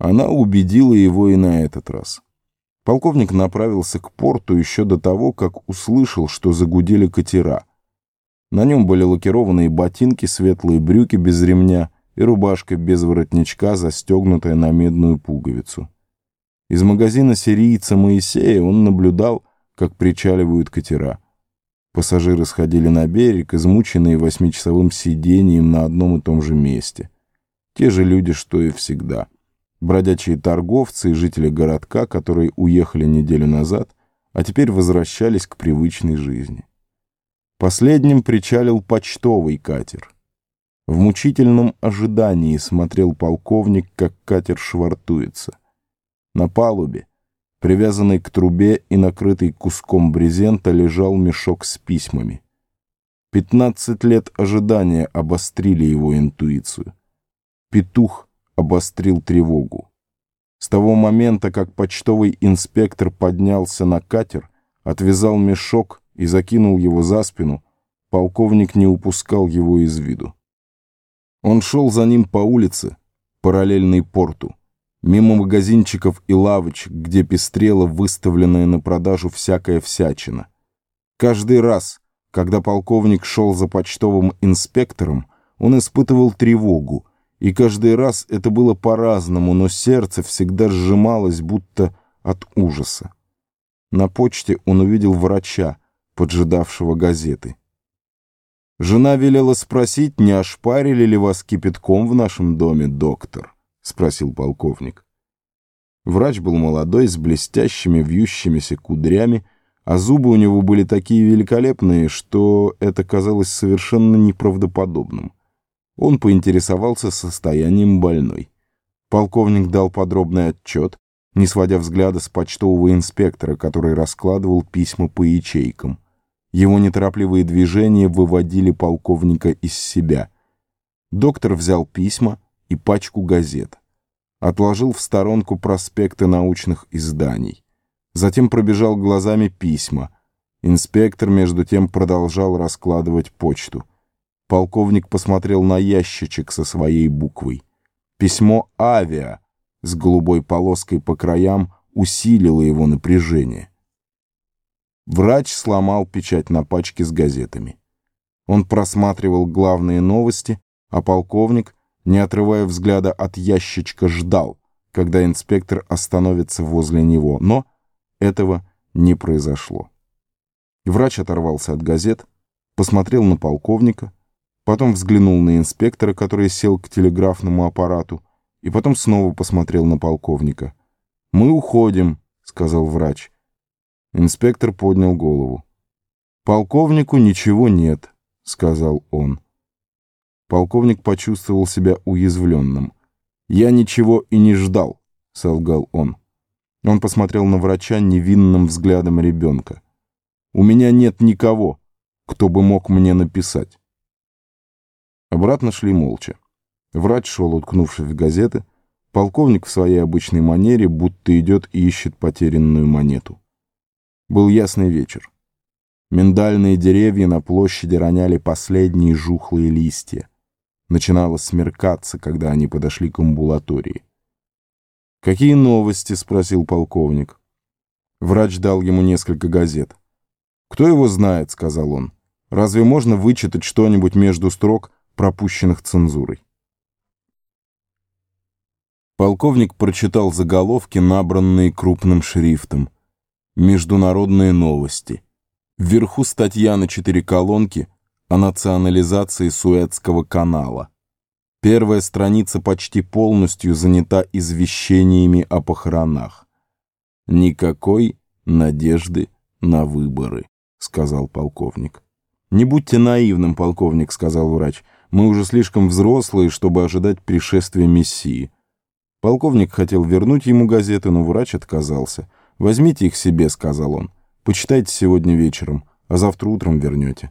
Она убедила его и на этот раз. Полковник направился к порту еще до того, как услышал, что загудели катера. На нем были лакированные ботинки, светлые брюки без ремня и рубашка без воротничка, застегнутая на медную пуговицу. Из магазина сирийца Моисея он наблюдал, как причаливают катера. Пассажиры сходили на берег, измученные восьмичасовым сидением на одном и том же месте. Те же люди, что и всегда — бродячие торговцы и жители городка, которые уехали неделю назад, а теперь возвращались к привычной жизни. Последним причалил почтовый катер. В мучительном ожидании смотрел полковник, как катер швартуется. На палубе, привязанный к трубе и накрытый куском брезента, лежал мешок с письмами. Пятнадцать лет ожидания обострили его интуицию. Петух — обострил тревогу. С того момента, как почтовый инспектор поднялся на катер, отвязал мешок и закинул его за спину, полковник не упускал его из виду. Он шел за ним по улице, параллельной порту, мимо магазинчиков и лавочек, где пестрела выставленная на продажу всякая всячина. Каждый раз, когда полковник шел за почтовым инспектором, он испытывал тревогу, и каждый раз это было по-разному, но сердце всегда сжималось, будто от ужаса. На почте он увидел врача, поджидавшего газеты. «Жена велела спросить, не ошпарили ли вас кипятком в нашем доме, доктор?» — спросил полковник. Врач был молодой, с блестящими вьющимися кудрями, а зубы у него были такие великолепные, что это казалось совершенно неправдоподобным. Он поинтересовался состоянием больной. Полковник дал подробный отчет, не сводя взгляда с почтового инспектора, который раскладывал письма по ячейкам. Его неторопливые движения выводили полковника из себя. Доктор взял письма и пачку газет. Отложил в сторонку проспекты научных изданий. Затем пробежал глазами письма. Инспектор, между тем, продолжал раскладывать почту. Полковник посмотрел на ящичек со своей буквой. Письмо «Авиа» с голубой полоской по краям усилило его напряжение. Врач сломал печать на пачке с газетами. Он просматривал главные новости, а полковник, не отрывая взгляда от ящичка, ждал, когда инспектор остановится возле него, но этого не произошло. Врач оторвался от газет, посмотрел на полковника — потом взглянул на инспектора, который сел к телеграфному аппарату, и потом снова посмотрел на полковника. «Мы уходим», — сказал врач. Инспектор поднял голову. «Полковнику ничего нет», — сказал он. Полковник почувствовал себя уязвленным. «Я ничего и не ждал», — солгал он. Он посмотрел на врача невинным взглядом ребенка. «У меня нет никого, кто бы мог мне написать». Обратно шли молча. Врач шел, уткнувшись в газеты. Полковник в своей обычной манере будто идет и ищет потерянную монету. Был ясный вечер. Миндальные деревья на площади роняли последние жухлые листья. Начинало смеркаться, когда они подошли к амбулатории. «Какие новости?» — спросил полковник. Врач дал ему несколько газет. «Кто его знает?» — сказал он. «Разве можно вычитать что-нибудь между строк пропущенных цензурой. Полковник прочитал заголовки, набранные крупным шрифтом. «Международные новости». Вверху статья на четыре колонки о национализации Суэцкого канала. Первая страница почти полностью занята извещениями о похоронах. «Никакой надежды на выборы», — сказал полковник. «Не будьте наивным, полковник», — сказал врач. Мы уже слишком взрослые, чтобы ожидать пришествия Мессии. Полковник хотел вернуть ему газеты, но врач отказался. «Возьмите их себе», — сказал он. «Почитайте сегодня вечером, а завтра утром вернете».